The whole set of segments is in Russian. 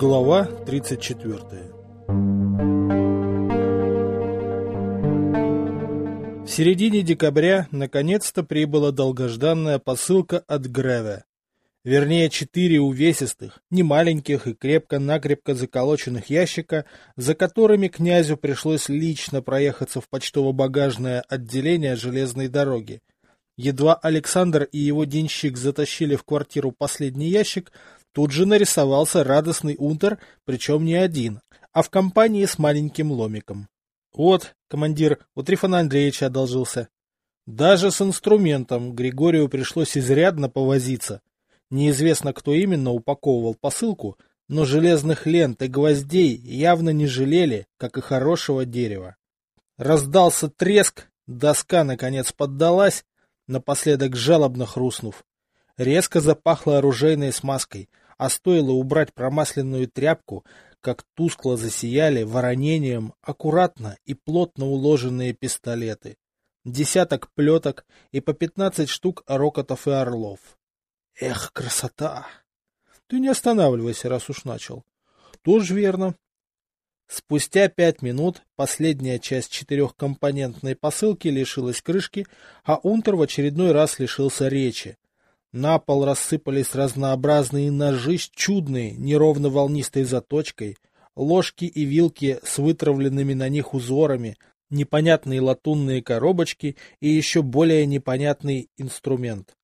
Глава 34 В середине декабря наконец-то прибыла долгожданная посылка от Греве. Вернее, четыре увесистых, немаленьких и крепко-накрепко заколоченных ящика, за которыми князю пришлось лично проехаться в почтово-багажное отделение железной дороги. Едва Александр и его денщик затащили в квартиру последний ящик, тут же нарисовался радостный унтер, причем не один, а в компании с маленьким ломиком. Вот, командир, у Трифона Андреевича одолжился. Даже с инструментом Григорию пришлось изрядно повозиться. Неизвестно, кто именно упаковывал посылку, но железных лент и гвоздей явно не жалели, как и хорошего дерева. Раздался треск, доска наконец поддалась, напоследок жалобно хрустнув. Резко запахло оружейной смазкой, а стоило убрать промасленную тряпку, как тускло засияли воронением аккуратно и плотно уложенные пистолеты. Десяток плеток и по пятнадцать штук рокотов и орлов. Эх, красота! Ты не останавливайся, раз уж начал. Тоже верно. Спустя пять минут последняя часть четырехкомпонентной посылки лишилась крышки, а Унтер в очередной раз лишился речи. На пол рассыпались разнообразные ножи с чудной, неровно волнистой заточкой, ложки и вилки с вытравленными на них узорами, непонятные латунные коробочки и еще более непонятный инструмент.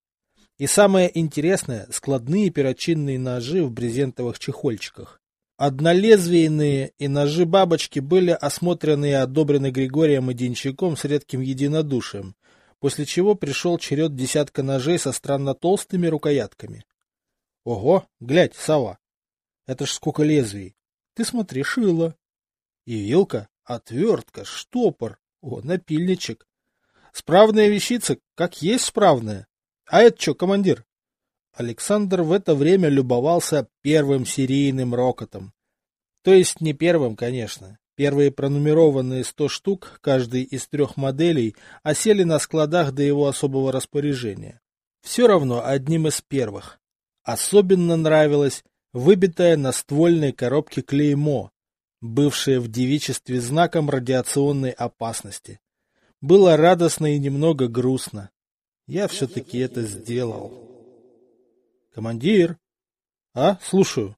И самое интересное — складные перочинные ножи в брезентовых чехольчиках. Однолезвийные и ножи-бабочки были осмотрены и одобрены Григорием и Денчаком с редким единодушием, после чего пришел черед десятка ножей со странно толстыми рукоятками. Ого, глядь, сова! Это ж сколько лезвий! Ты смотри, шило! И вилка, отвертка, штопор, о, напильничек. Справная вещица, как есть справная. А это что, командир? Александр в это время любовался первым серийным рокотом. То есть не первым, конечно. Первые пронумерованные сто штук, каждый из трех моделей, осели на складах до его особого распоряжения. Все равно одним из первых. Особенно нравилось выбитое на ствольной коробке клеймо, бывшее в девичестве знаком радиационной опасности. Было радостно и немного грустно. Я все-таки это сделал. Командир. А, слушаю.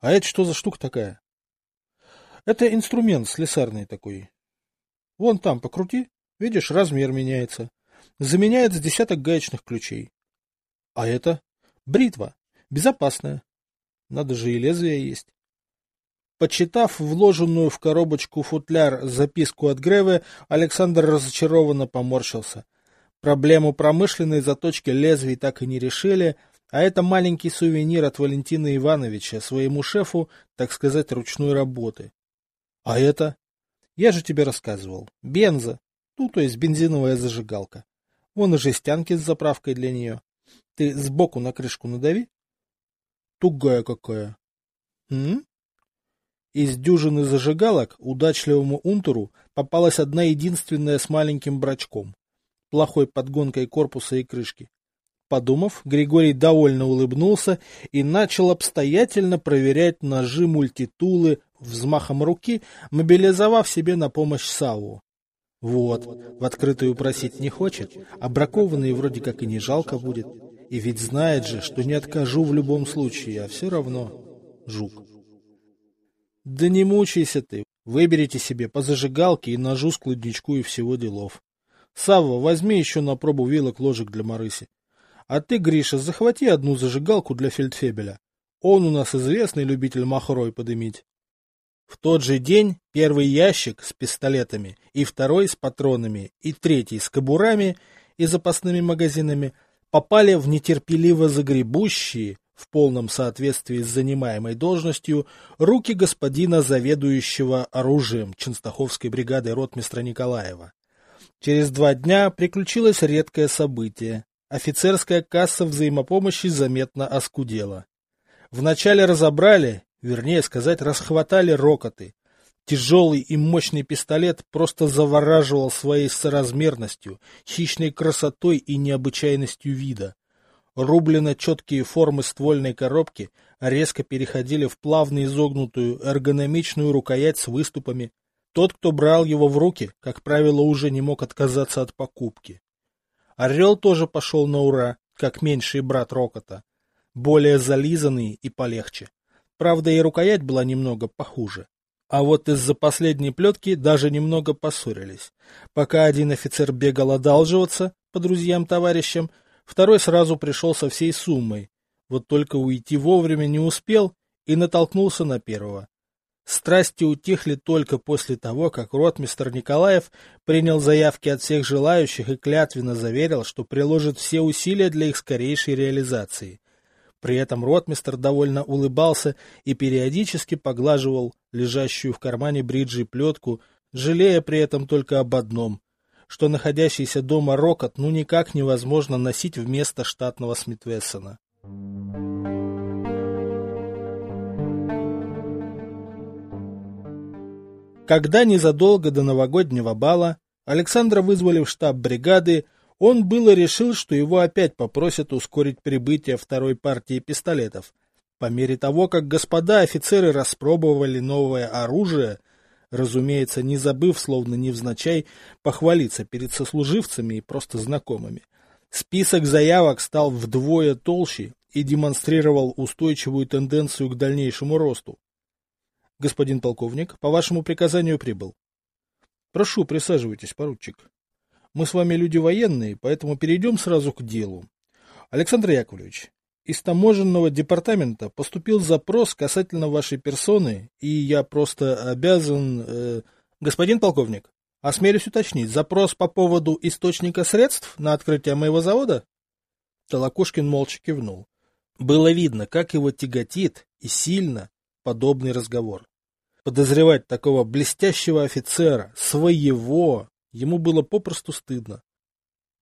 А это что за штука такая? Это инструмент слесарный такой. Вон там покрути. Видишь, размер меняется. Заменяет с десяток гаечных ключей. А это? Бритва. Безопасная. Надо же и лезвие есть. Почитав вложенную в коробочку футляр записку от Греве, Александр разочарованно поморщился. Проблему промышленной заточки лезвий так и не решили, а это маленький сувенир от Валентина Ивановича своему шефу, так сказать, ручной работы. А это? Я же тебе рассказывал. Бенза. Ну, то есть бензиновая зажигалка. Вон и жестянки с заправкой для нее. Ты сбоку на крышку надави. Тугая какая. М? Из дюжины зажигалок удачливому унтеру попалась одна единственная с маленьким брачком плохой подгонкой корпуса и крышки. Подумав, Григорий довольно улыбнулся и начал обстоятельно проверять ножи мультитулы взмахом руки, мобилизовав себе на помощь Саву. Вот, в открытую просить не хочет, а бракованные вроде как и не жалко будет. И ведь знает же, что не откажу в любом случае, а все равно жук. Да не мучайся ты, выберите себе по зажигалке и ножу складничку и всего делов. Савва, возьми еще на пробу вилок ложек для Марыси. А ты, Гриша, захвати одну зажигалку для фельдфебеля. Он у нас известный любитель махрой подымить. В тот же день первый ящик с пистолетами, и второй с патронами, и третий с кобурами и запасными магазинами попали в нетерпеливо загребущие, в полном соответствии с занимаемой должностью, руки господина заведующего оружием Ченстаховской бригады ротмистра Николаева. Через два дня приключилось редкое событие. Офицерская касса взаимопомощи заметно оскудела. Вначале разобрали, вернее сказать, расхватали рокоты. Тяжелый и мощный пистолет просто завораживал своей соразмерностью, хищной красотой и необычайностью вида. Рублено четкие формы ствольной коробки резко переходили в плавно изогнутую эргономичную рукоять с выступами. Тот, кто брал его в руки, как правило, уже не мог отказаться от покупки. Орел тоже пошел на ура, как меньший брат Рокота, более зализанный и полегче. Правда, и рукоять была немного похуже. А вот из-за последней плетки даже немного поссорились. Пока один офицер бегал одалживаться по друзьям-товарищам, второй сразу пришел со всей суммой. Вот только уйти вовремя не успел и натолкнулся на первого. Страсти утихли только после того, как ротмистр Николаев принял заявки от всех желающих и клятвенно заверил, что приложит все усилия для их скорейшей реализации. При этом ротмистр довольно улыбался и периодически поглаживал лежащую в кармане бриджи плетку, жалея при этом только об одном, что находящийся дома рокот ну никак невозможно носить вместо штатного Смитвессона. Когда незадолго до новогоднего бала Александра вызвали в штаб бригады, он было решил, что его опять попросят ускорить прибытие второй партии пистолетов. По мере того, как господа офицеры распробовали новое оружие, разумеется, не забыв, словно невзначай, похвалиться перед сослуживцами и просто знакомыми. Список заявок стал вдвое толще и демонстрировал устойчивую тенденцию к дальнейшему росту. Господин полковник, по вашему приказанию прибыл. Прошу, присаживайтесь, поручик. Мы с вами люди военные, поэтому перейдем сразу к делу. Александр Яковлевич, из таможенного департамента поступил запрос касательно вашей персоны, и я просто обязан... Э, господин полковник, осмелюсь уточнить, запрос по поводу источника средств на открытие моего завода? Толокушкин молча кивнул. Было видно, как его тяготит и сильно подобный разговор. Подозревать такого блестящего офицера, своего, Ему было попросту стыдно.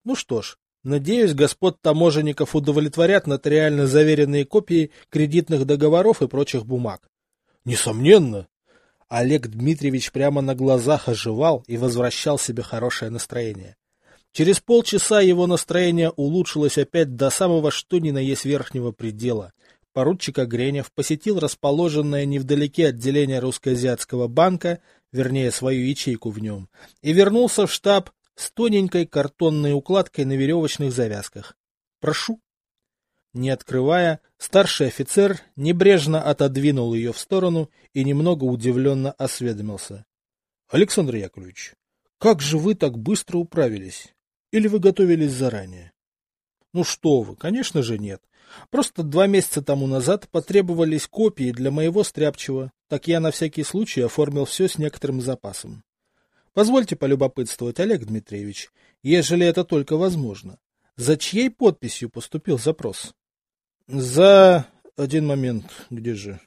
Ну что ж, надеюсь, господ таможенников удовлетворят нотариально заверенные копии кредитных договоров и прочих бумаг. Несомненно. Олег Дмитриевич прямо на глазах оживал и возвращал себе хорошее настроение. Через полчаса его настроение улучшилось опять до самого что ни на есть верхнего предела. Поручик Огренев посетил расположенное невдалеке отделение русско-азиатского банка вернее свою ячейку в нем, и вернулся в штаб с тоненькой картонной укладкой на веревочных завязках. «Прошу». Не открывая, старший офицер небрежно отодвинул ее в сторону и немного удивленно осведомился. — Александр Яковлевич, как же вы так быстро управились? Или вы готовились заранее? — Ну что вы, конечно же нет. Просто два месяца тому назад потребовались копии для моего стряпчего, так я на всякий случай оформил все с некоторым запасом. Позвольте полюбопытствовать, Олег Дмитриевич, ежели это только возможно. За чьей подписью поступил запрос? За... Один момент, где же?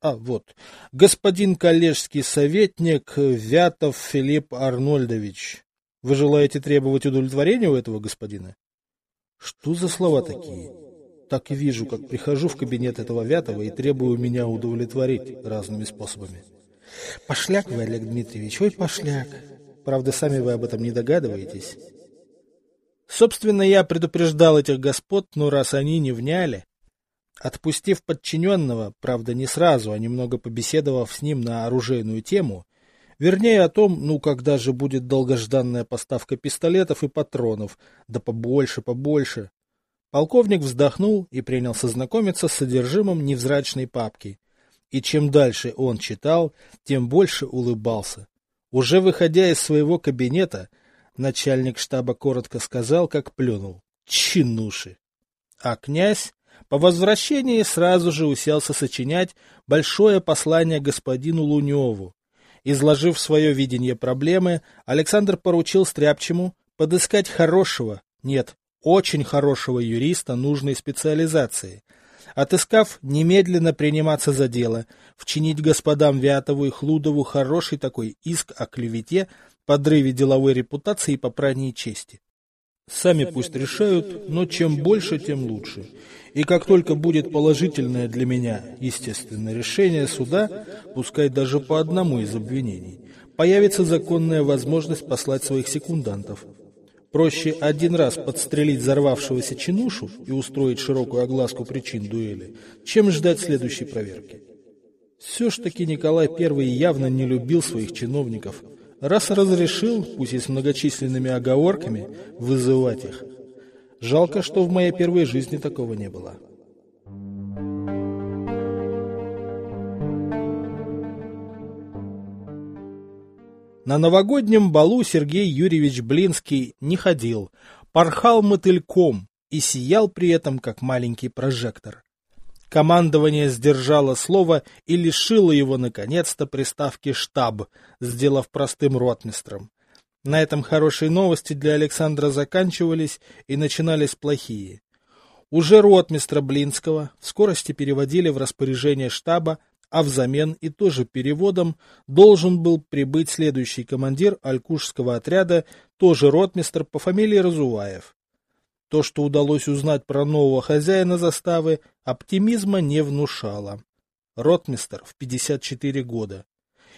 А, вот. Господин коллежский советник Вятов Филипп Арнольдович. Вы желаете требовать удовлетворения у этого господина? Что за слова такие? Так и вижу, как прихожу в кабинет этого Вятова и требую меня удовлетворить разными способами. Пошляк вы, Олег Дмитриевич, ой, пошляк. Правда, сами вы об этом не догадываетесь. Собственно, я предупреждал этих господ, но раз они не вняли... Отпустив подчиненного, правда, не сразу, а немного побеседовав с ним на оружейную тему, вернее о том, ну, когда же будет долгожданная поставка пистолетов и патронов, да побольше, побольше, Полковник вздохнул и принялся знакомиться с содержимым невзрачной папки. И чем дальше он читал, тем больше улыбался. Уже выходя из своего кабинета, начальник штаба коротко сказал, как плюнул. Чинуши! А князь по возвращении сразу же уселся сочинять большое послание господину Луневу. Изложив свое видение проблемы, Александр поручил Стряпчему подыскать хорошего, нет, очень хорошего юриста нужной специализации. Отыскав, немедленно приниматься за дело, вчинить господам Вятову и Хлудову хороший такой иск о клевете, подрыве деловой репутации и попрании чести. Сами пусть решают, но чем больше, тем лучше. И как только будет положительное для меня, естественное решение суда, пускай даже по одному из обвинений, появится законная возможность послать своих секундантов. Проще один раз подстрелить взорвавшегося чинушу и устроить широкую огласку причин дуэли, чем ждать следующей проверки. Все ж таки Николай I явно не любил своих чиновников, раз разрешил, пусть и с многочисленными оговорками, вызывать их. Жалко, что в моей первой жизни такого не было. На новогоднем балу Сергей Юрьевич Блинский не ходил, порхал мотыльком и сиял при этом, как маленький прожектор. Командование сдержало слово и лишило его, наконец-то, приставки «штаб», сделав простым ротмистром. На этом хорошие новости для Александра заканчивались и начинались плохие. Уже ротмистра Блинского в скорости переводили в распоряжение штаба а взамен и тоже переводом должен был прибыть следующий командир алькушского отряда, тоже ротмистр по фамилии Разуваев. То, что удалось узнать про нового хозяина заставы, оптимизма не внушало. Ротмистр в 54 года.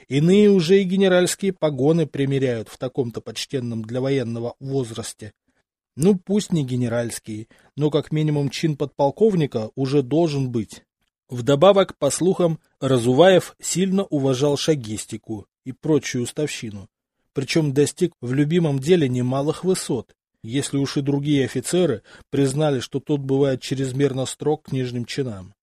Иные уже и генеральские погоны примеряют в таком-то почтенном для военного возрасте. Ну, пусть не генеральские, но как минимум чин подполковника уже должен быть. Вдобавок, по слухам, Разуваев сильно уважал шагистику и прочую уставщину, причем достиг в любимом деле немалых высот, если уж и другие офицеры признали, что тот бывает чрезмерно строг к нижним чинам.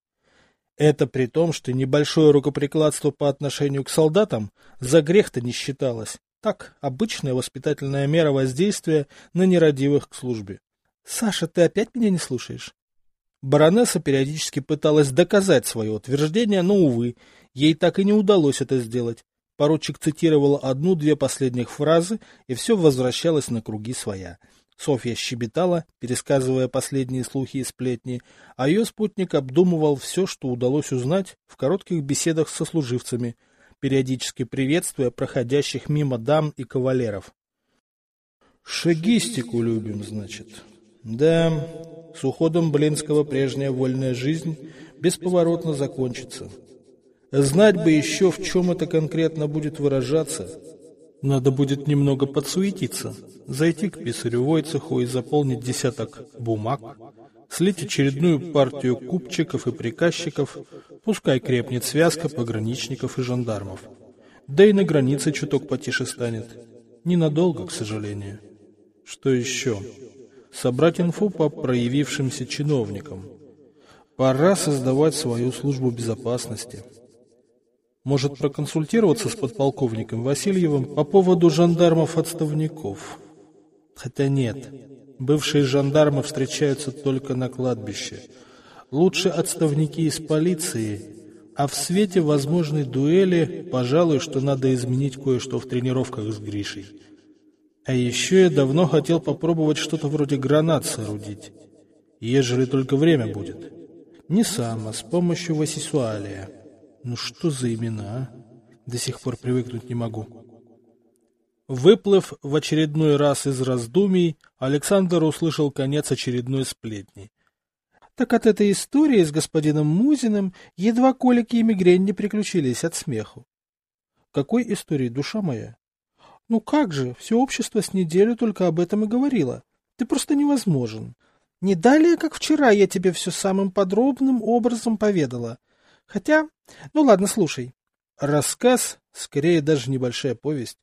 Это при том, что небольшое рукоприкладство по отношению к солдатам за грех-то не считалось. Так, обычная воспитательная мера воздействия на нерадивых к службе. — Саша, ты опять меня не слушаешь? Баронесса периодически пыталась доказать свое утверждение, но, увы, ей так и не удалось это сделать. Поручик цитировал одну-две последних фразы, и все возвращалось на круги своя. Софья щебетала, пересказывая последние слухи и сплетни, а ее спутник обдумывал все, что удалось узнать в коротких беседах со служивцами, периодически приветствуя проходящих мимо дам и кавалеров. «Шагистику любим, значит», да, с уходом Блинского прежняя вольная жизнь бесповоротно закончится. Знать бы еще, в чем это конкретно будет выражаться. Надо будет немного подсуетиться, зайти к писарю Войцеху и заполнить десяток бумаг, слить очередную партию купчиков и приказчиков, пускай крепнет связка пограничников и жандармов. Да и на границе чуток потише станет. Ненадолго, к сожалению. Что еще? Собрать инфу по проявившимся чиновникам. Пора создавать свою службу безопасности. Может проконсультироваться с подполковником Васильевым по поводу жандармов-отставников. Хотя нет, бывшие жандармы встречаются только на кладбище. Лучше отставники из полиции, а в свете возможной дуэли, пожалуй, что надо изменить кое-что в тренировках с Гришей. А еще я давно хотел попробовать что-то вроде гранат соорудить. Ежели только время будет. Не сам, а с помощью Васисуалия. Ну что за имена, а? До сих пор привыкнуть не могу. Выплыв в очередной раз из раздумий, Александр услышал конец очередной сплетни. Так от этой истории с господином Музиным едва колики и мигрень не приключились от смеху. Какой истории, душа моя? Ну как же, все общество с неделю только об этом и говорило. Ты просто невозможен. Не далее, как вчера, я тебе все самым подробным образом поведала. Хотя, ну ладно, слушай. Рассказ, скорее даже небольшая повесть,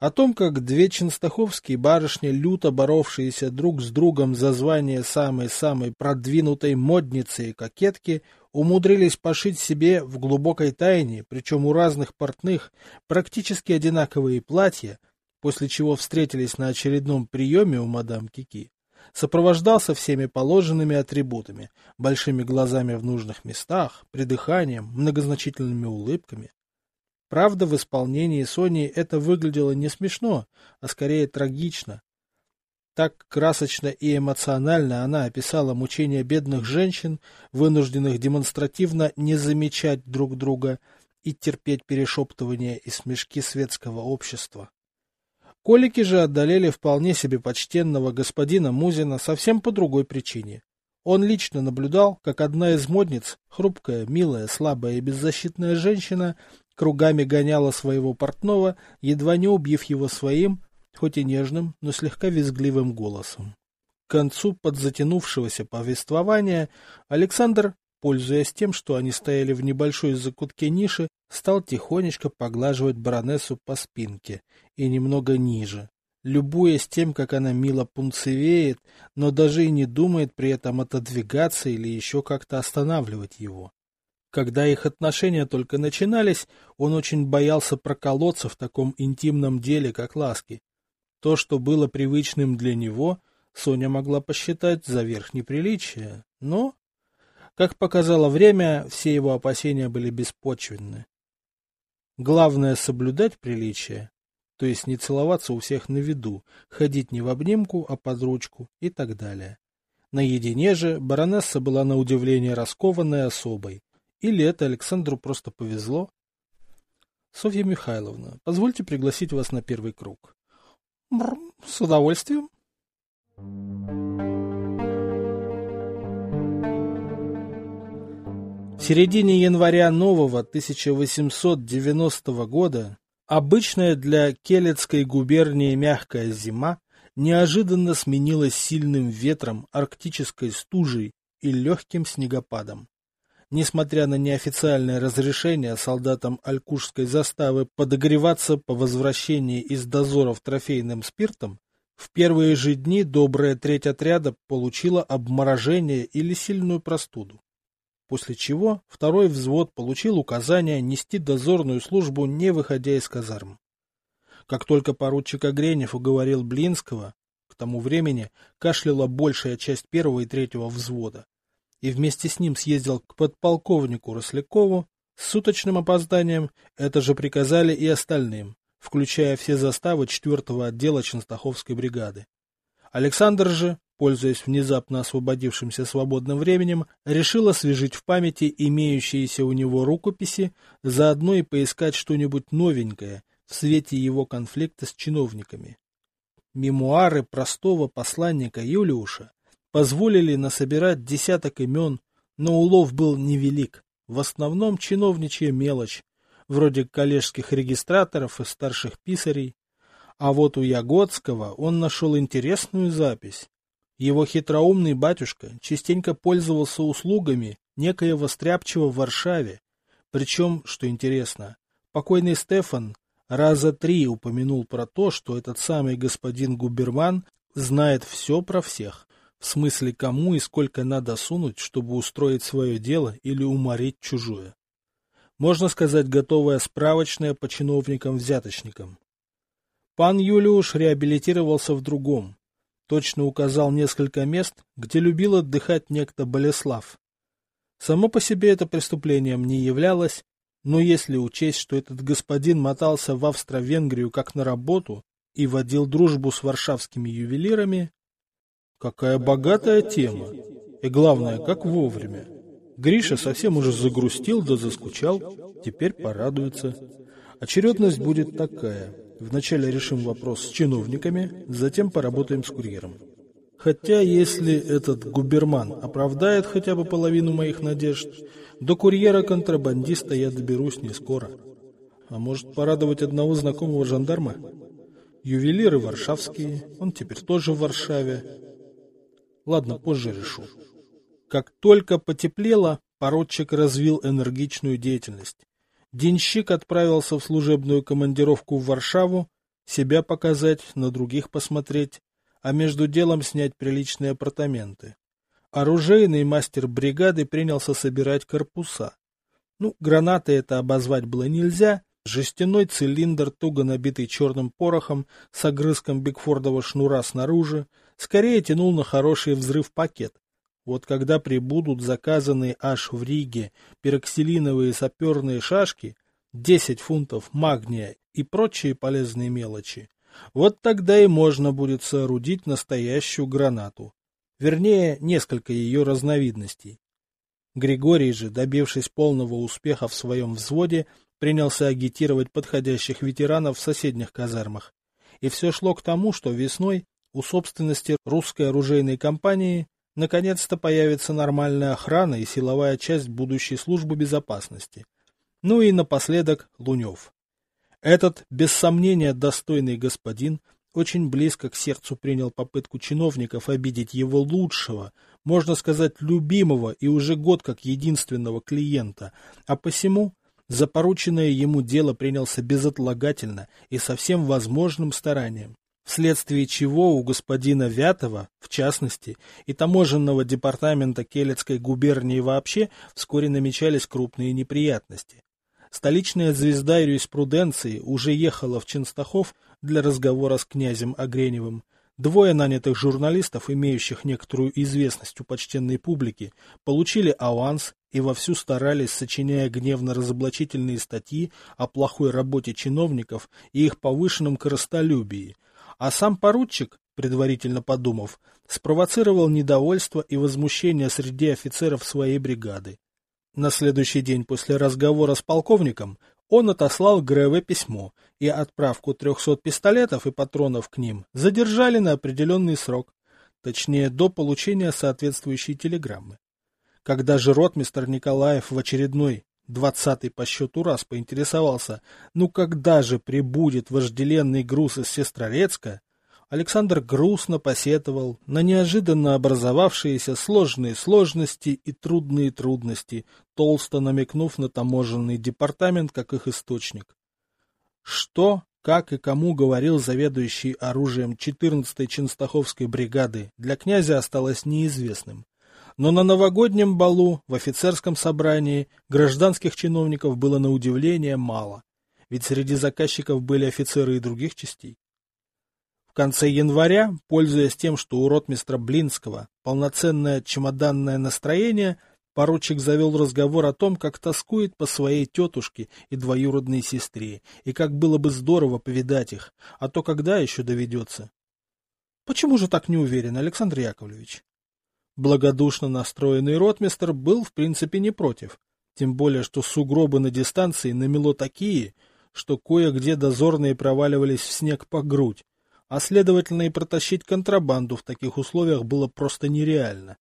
о том, как две ченстаховские барышни, люто боровшиеся друг с другом за звание самой-самой продвинутой модницы и кокетки, умудрились пошить себе в глубокой тайне, причем у разных портных, практически одинаковые платья, после чего встретились на очередном приеме у мадам Кики, сопровождался всеми положенными атрибутами, большими глазами в нужных местах, придыханием, многозначительными улыбками. Правда, в исполнении Сони это выглядело не смешно, а скорее трагично, так красочно и эмоционально она описала мучения бедных женщин, вынужденных демонстративно не замечать друг друга и терпеть перешептывания и смешки светского общества. Колики же одолели вполне себе почтенного господина Музина совсем по другой причине. Он лично наблюдал, как одна из модниц, хрупкая, милая, слабая и беззащитная женщина, кругами гоняла своего портного, едва не убив его своим, хоть и нежным, но слегка визгливым голосом. К концу подзатянувшегося повествования Александр, пользуясь тем, что они стояли в небольшой закутке ниши, стал тихонечко поглаживать баронессу по спинке и немного ниже, любуясь тем, как она мило пунцевеет, но даже и не думает при этом отодвигаться или еще как-то останавливать его. Когда их отношения только начинались, он очень боялся проколоться в таком интимном деле, как ласки. То, что было привычным для него, Соня могла посчитать за верх неприличия, но, как показало время, все его опасения были беспочвенны. Главное — соблюдать приличие, то есть не целоваться у всех на виду, ходить не в обнимку, а под ручку и так далее. Наедине же баронесса была на удивление раскованной особой, или это Александру просто повезло? Софья Михайловна, позвольте пригласить вас на первый круг. Бррр, с удовольствием. В середине января нового 1890 года обычная для Келецкой губернии мягкая зима неожиданно сменилась сильным ветром, арктической стужей и легким снегопадом. Несмотря на неофициальное разрешение солдатам Алькушской заставы подогреваться по возвращении из дозоров трофейным спиртом, в первые же дни добрая треть отряда получила обморожение или сильную простуду. После чего второй взвод получил указание нести дозорную службу, не выходя из казарм. Как только поручик Огренев уговорил Блинского, к тому времени кашляла большая часть первого и третьего взвода, и вместе с ним съездил к подполковнику Рослякову с суточным опозданием, это же приказали и остальным, включая все заставы 4-го отдела Ченстаховской бригады. Александр же, пользуясь внезапно освободившимся свободным временем, решил освежить в памяти имеющиеся у него рукописи, заодно и поискать что-нибудь новенькое в свете его конфликта с чиновниками. Мемуары простого посланника Юлиуша позволили насобирать десяток имен, но улов был невелик, в основном чиновничья мелочь, вроде коллежских регистраторов и старших писарей. А вот у Ягодского он нашел интересную запись. Его хитроумный батюшка частенько пользовался услугами некоего стряпчего в Варшаве. Причем, что интересно, покойный Стефан раза три упомянул про то, что этот самый господин Губерман знает все про всех, в смысле, кому и сколько надо сунуть, чтобы устроить свое дело или уморить чужое. Можно сказать, готовая справочная по чиновникам-взяточникам. Пан Юлиуш реабилитировался в другом. Точно указал несколько мест, где любил отдыхать некто Болеслав. Само по себе это преступлением не являлось, но если учесть, что этот господин мотался в Австро-Венгрию как на работу и водил дружбу с варшавскими ювелирами, Какая богатая тема. И главное, как вовремя. Гриша совсем уже загрустил да заскучал, теперь порадуется. Очередность будет такая. Вначале решим вопрос с чиновниками, затем поработаем с курьером. Хотя, если этот губерман оправдает хотя бы половину моих надежд, до курьера-контрабандиста я доберусь не скоро. А может, порадовать одного знакомого жандарма? Ювелиры варшавские, он теперь тоже в Варшаве, Ладно, позже решу. Как только потеплело, поручик развил энергичную деятельность. Денщик отправился в служебную командировку в Варшаву, себя показать, на других посмотреть, а между делом снять приличные апартаменты. Оружейный мастер бригады принялся собирать корпуса. Ну, гранаты это обозвать было нельзя, жестяной цилиндр, туго набитый черным порохом, с огрызком Бигфордова шнура снаружи, скорее тянул на хороший взрыв пакет. Вот когда прибудут заказанные аж в Риге пероксилиновые саперные шашки, 10 фунтов магния и прочие полезные мелочи, вот тогда и можно будет соорудить настоящую гранату. Вернее, несколько ее разновидностей. Григорий же, добившись полного успеха в своем взводе, принялся агитировать подходящих ветеранов в соседних казармах. И все шло к тому, что весной у собственности русской оружейной компании наконец-то появится нормальная охрана и силовая часть будущей службы безопасности. Ну и напоследок Лунев. Этот, без сомнения, достойный господин очень близко к сердцу принял попытку чиновников обидеть его лучшего, можно сказать, любимого и уже год как единственного клиента, а посему за порученное ему дело принялся безотлагательно и со всем возможным старанием вследствие чего у господина Вятова, в частности, и таможенного департамента Келецкой губернии вообще вскоре намечались крупные неприятности. Столичная звезда юриспруденции уже ехала в Ченстахов для разговора с князем Огреневым. Двое нанятых журналистов, имеющих некоторую известность у почтенной публики, получили аванс и вовсю старались, сочиняя гневно-разоблачительные статьи о плохой работе чиновников и их повышенном коростолюбии, а сам поручик, предварительно подумав, спровоцировал недовольство и возмущение среди офицеров своей бригады. На следующий день после разговора с полковником он отослал Греве письмо, и отправку 300 пистолетов и патронов к ним задержали на определенный срок, точнее до получения соответствующей телеграммы. Когда же ротмистр Николаев в очередной Двадцатый по счету раз поинтересовался, ну когда же прибудет вожделенный груз из Сестрорецка, Александр грустно посетовал на неожиданно образовавшиеся сложные сложности и трудные трудности, толсто намекнув на таможенный департамент как их источник. Что, как и кому говорил заведующий оружием 14-й Ченстаховской бригады, для князя осталось неизвестным. Но на новогоднем балу, в офицерском собрании, гражданских чиновников было на удивление мало, ведь среди заказчиков были офицеры и других частей. В конце января, пользуясь тем, что у ротмистра Блинского полноценное чемоданное настроение, поручик завел разговор о том, как тоскует по своей тетушке и двоюродной сестре, и как было бы здорово повидать их, а то когда еще доведется. — Почему же так не уверен, Александр Яковлевич? Благодушно настроенный ротмистр был в принципе не против, тем более что сугробы на дистанции намело такие, что кое-где дозорные проваливались в снег по грудь, а следовательно и протащить контрабанду в таких условиях было просто нереально.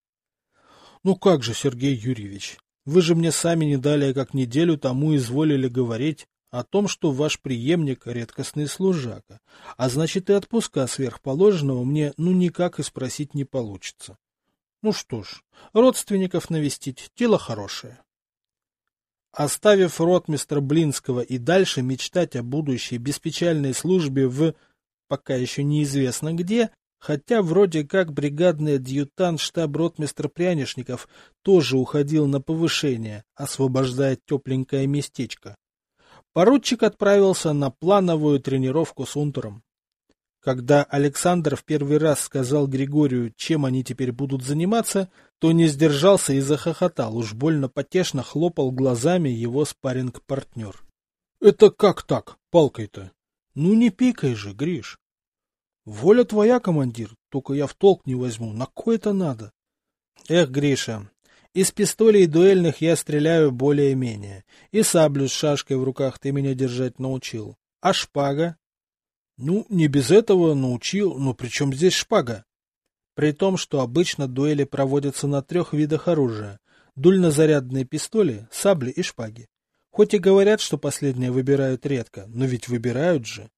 Ну как же, Сергей Юрьевич, вы же мне сами не далее как неделю тому изволили говорить о том, что ваш преемник — редкостный служака, а значит и отпуска сверхположенного мне ну никак и спросить не получится. Ну что ж, родственников навестить – дело хорошее. Оставив ротмистра Блинского и дальше мечтать о будущей беспечальной службе в, пока еще неизвестно где, хотя вроде как бригадный адъютант штаб-ротмистр Прянишников тоже уходил на повышение, освобождая тепленькое местечко. Поручик отправился на плановую тренировку с унтером. Когда Александр в первый раз сказал Григорию, чем они теперь будут заниматься, то не сдержался и захохотал, уж больно потешно хлопал глазами его спарринг-партнер. — Это как так, палкой-то? Ну не пикай же, Гриш. — Воля твоя, командир, только я в толк не возьму, на кое это надо? — Эх, Гриша, из пистолей дуэльных я стреляю более-менее, и саблю с шашкой в руках ты меня держать научил. А шпага? Ну, не без этого научил, но при чем здесь шпага? При том, что обычно дуэли проводятся на трех видах оружия. Дульнозарядные пистоли, сабли и шпаги. Хоть и говорят, что последние выбирают редко, но ведь выбирают же.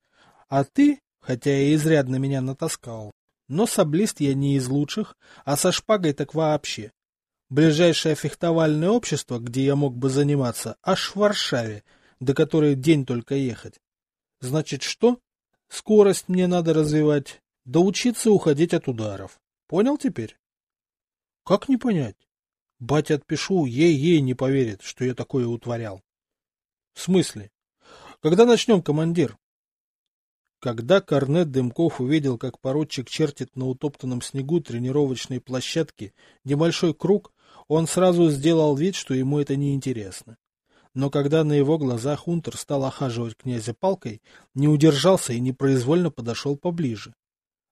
А ты, хотя и изрядно меня натаскал, но саблист я не из лучших, а со шпагой так вообще. Ближайшее фехтовальное общество, где я мог бы заниматься, аж в Варшаве, до которой день только ехать. Значит, что? Скорость мне надо развивать, да учиться уходить от ударов. Понял теперь? Как не понять? Батя отпишу, ей-ей не поверит, что я такое утворял. В смысле? Когда начнем, командир? Когда Корнет Дымков увидел, как поручик чертит на утоптанном снегу тренировочной площадки небольшой круг, он сразу сделал вид, что ему это не интересно но когда на его глазах Унтер стал охаживать князя палкой, не удержался и непроизвольно подошел поближе.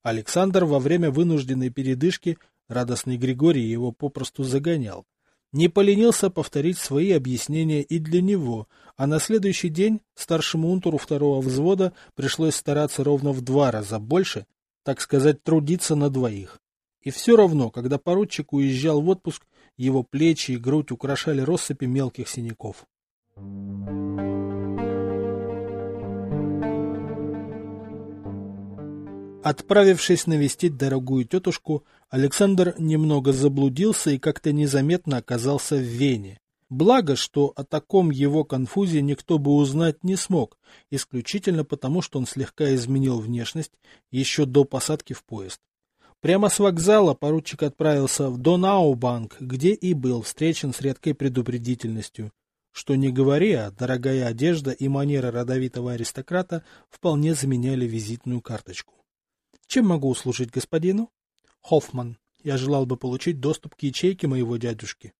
Александр во время вынужденной передышки, радостный Григорий его попросту загонял. Не поленился повторить свои объяснения и для него, а на следующий день старшему унтеру второго взвода пришлось стараться ровно в два раза больше, так сказать, трудиться на двоих. И все равно, когда поручик уезжал в отпуск, его плечи и грудь украшали россыпи мелких синяков. Отправившись навестить дорогую тетушку, Александр немного заблудился и как-то незаметно оказался в Вене. Благо, что о таком его конфузе никто бы узнать не смог, исключительно потому, что он слегка изменил внешность еще до посадки в поезд. Прямо с вокзала поручик отправился в Донаубанк, где и был встречен с редкой предупредительностью. Что не говори, а дорогая одежда и манера родовитого аристократа вполне заменяли визитную карточку. Чем могу услужить господину? Хоффман, я желал бы получить доступ к ячейке моего дядюшки.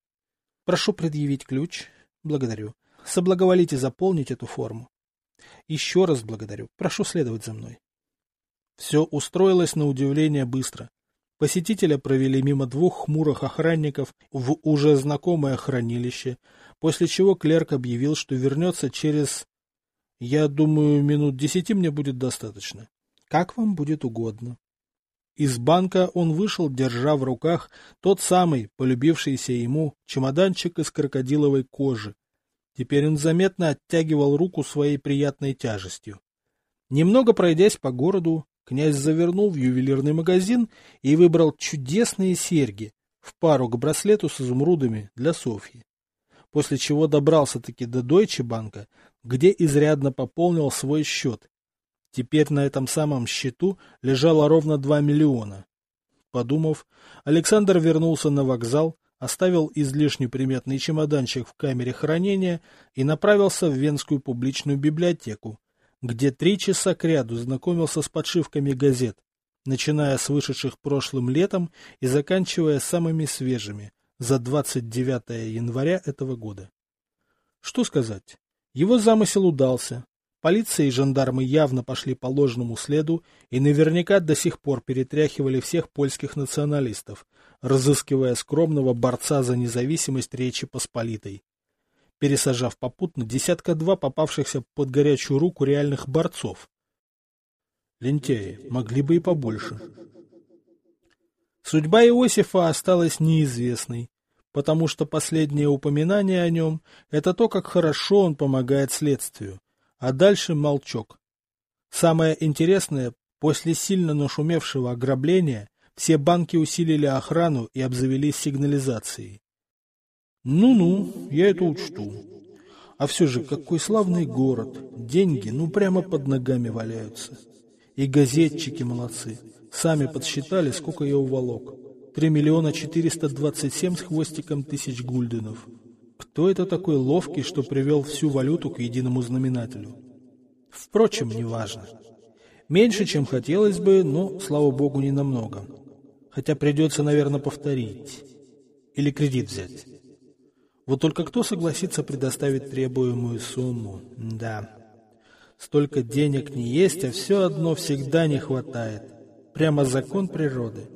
Прошу предъявить ключ. Благодарю. Соблаговолите заполнить эту форму. Еще раз благодарю. Прошу следовать за мной. Все устроилось на удивление быстро. Посетителя провели мимо двух хмурых охранников в уже знакомое хранилище, после чего клерк объявил, что вернется через... Я думаю, минут десяти мне будет достаточно. Как вам будет угодно. Из банка он вышел, держа в руках тот самый, полюбившийся ему, чемоданчик из крокодиловой кожи. Теперь он заметно оттягивал руку своей приятной тяжестью. Немного пройдясь по городу, князь завернул в ювелирный магазин и выбрал чудесные серьги в пару к браслету с изумрудами для Софьи. После чего добрался-таки до Дойче банка, где изрядно пополнил свой счет Теперь на этом самом счету лежало ровно 2 миллиона. Подумав, Александр вернулся на вокзал, оставил излишне приметный чемоданчик в камере хранения и направился в Венскую публичную библиотеку, где три часа кряду знакомился с подшивками газет, начиная с вышедших прошлым летом и заканчивая самыми свежими, за 29 января этого года. Что сказать? Его замысел удался, Полиция и жандармы явно пошли по ложному следу и наверняка до сих пор перетряхивали всех польских националистов, разыскивая скромного борца за независимость Речи Посполитой. Пересажав попутно десятка-два попавшихся под горячую руку реальных борцов. Лентяи, могли бы и побольше. Судьба Иосифа осталась неизвестной, потому что последнее упоминание о нем – это то, как хорошо он помогает следствию а дальше молчок. Самое интересное, после сильно нашумевшего ограбления все банки усилили охрану и обзавелись сигнализацией. Ну-ну, я это учту. А все же, какой славный город. Деньги, ну, прямо под ногами валяются. И газетчики молодцы. Сами подсчитали, сколько я уволок. Три миллиона четыреста двадцать семь с хвостиком тысяч гульденов. Кто это такой ловкий, что привел всю валюту к единому знаменателю? Впрочем, неважно. Меньше, чем хотелось бы, но, слава богу, не намного. Хотя придется, наверное, повторить. Или кредит взять. Вот только кто согласится предоставить требуемую сумму? Да. Столько денег не есть, а все одно всегда не хватает. Прямо закон природы.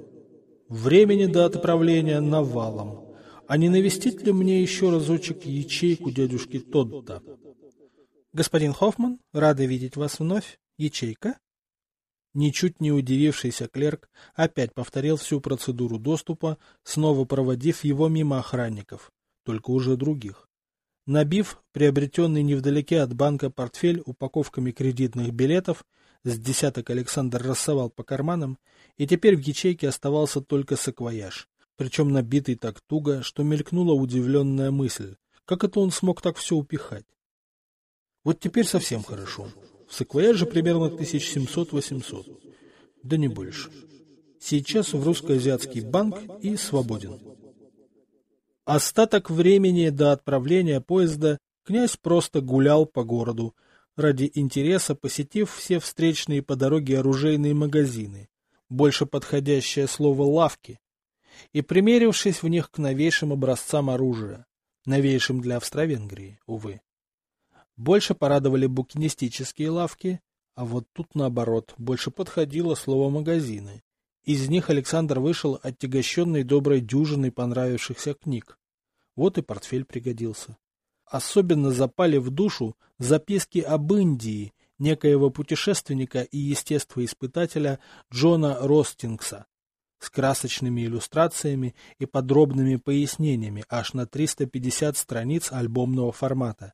Времени до отправления навалом. А не навестить ли мне еще разочек ячейку дядюшки Тодда? Господин Хоффман, рады видеть вас вновь. Ячейка? Ничуть не удивившийся клерк опять повторил всю процедуру доступа, снова проводив его мимо охранников, только уже других. Набив приобретенный невдалеке от банка портфель упаковками кредитных билетов, с десяток Александр рассовал по карманам, и теперь в ячейке оставался только саквояж, причем набитый так туго, что мелькнула удивленная мысль, как это он смог так все упихать. Вот теперь совсем хорошо. В саквояже примерно 1700-800. Да не больше. Сейчас в русско-азиатский банк и свободен. Остаток времени до отправления поезда князь просто гулял по городу, ради интереса посетив все встречные по дороге оружейные магазины, больше подходящее слово «лавки», и примерившись в них к новейшим образцам оружия, новейшим для Австро-Венгрии, увы. Больше порадовали букинистические лавки, а вот тут наоборот, больше подходило слово «магазины». Из них Александр вышел оттягощенный доброй дюжиной понравившихся книг. Вот и портфель пригодился. Особенно запали в душу записки об Индии некоего путешественника и естествоиспытателя Джона Ростингса, с красочными иллюстрациями и подробными пояснениями аж на 350 страниц альбомного формата.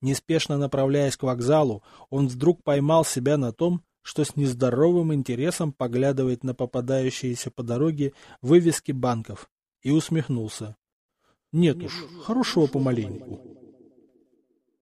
Неспешно направляясь к вокзалу, он вдруг поймал себя на том, что с нездоровым интересом поглядывает на попадающиеся по дороге вывески банков, и усмехнулся. Нет уж, хорошего помаленьку.